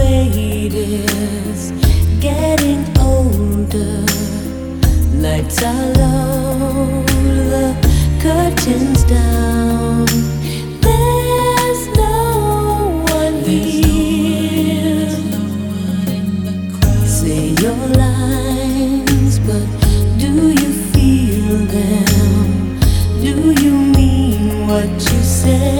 way it is getting older. Lights are low, the curtains down. There's no one here. Say your lines, but do you feel them? Do you mean what you say?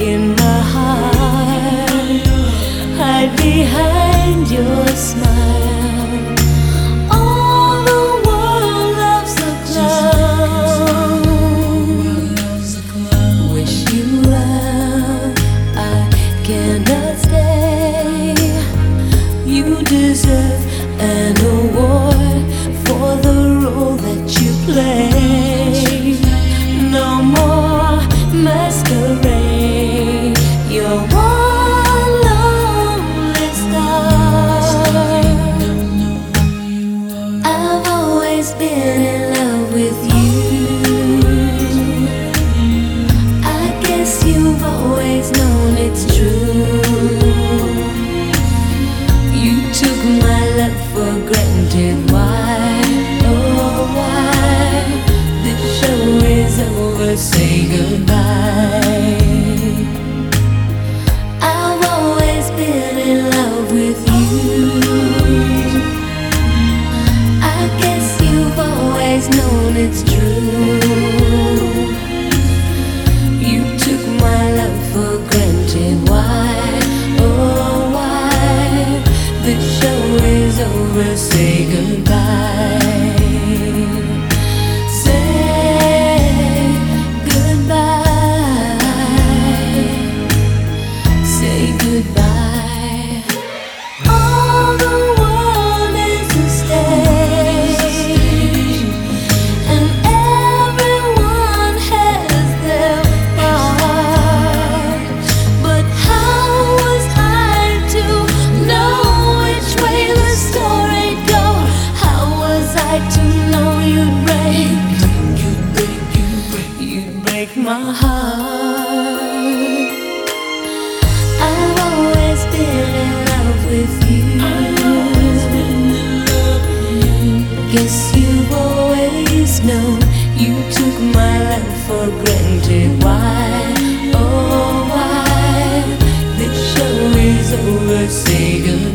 in say goodbye. break my heart. I've always been in love with you. Love Guess you've always known. you took my love for granted. Why, oh why? This show is over. Say goodbye.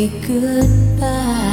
say goodbye.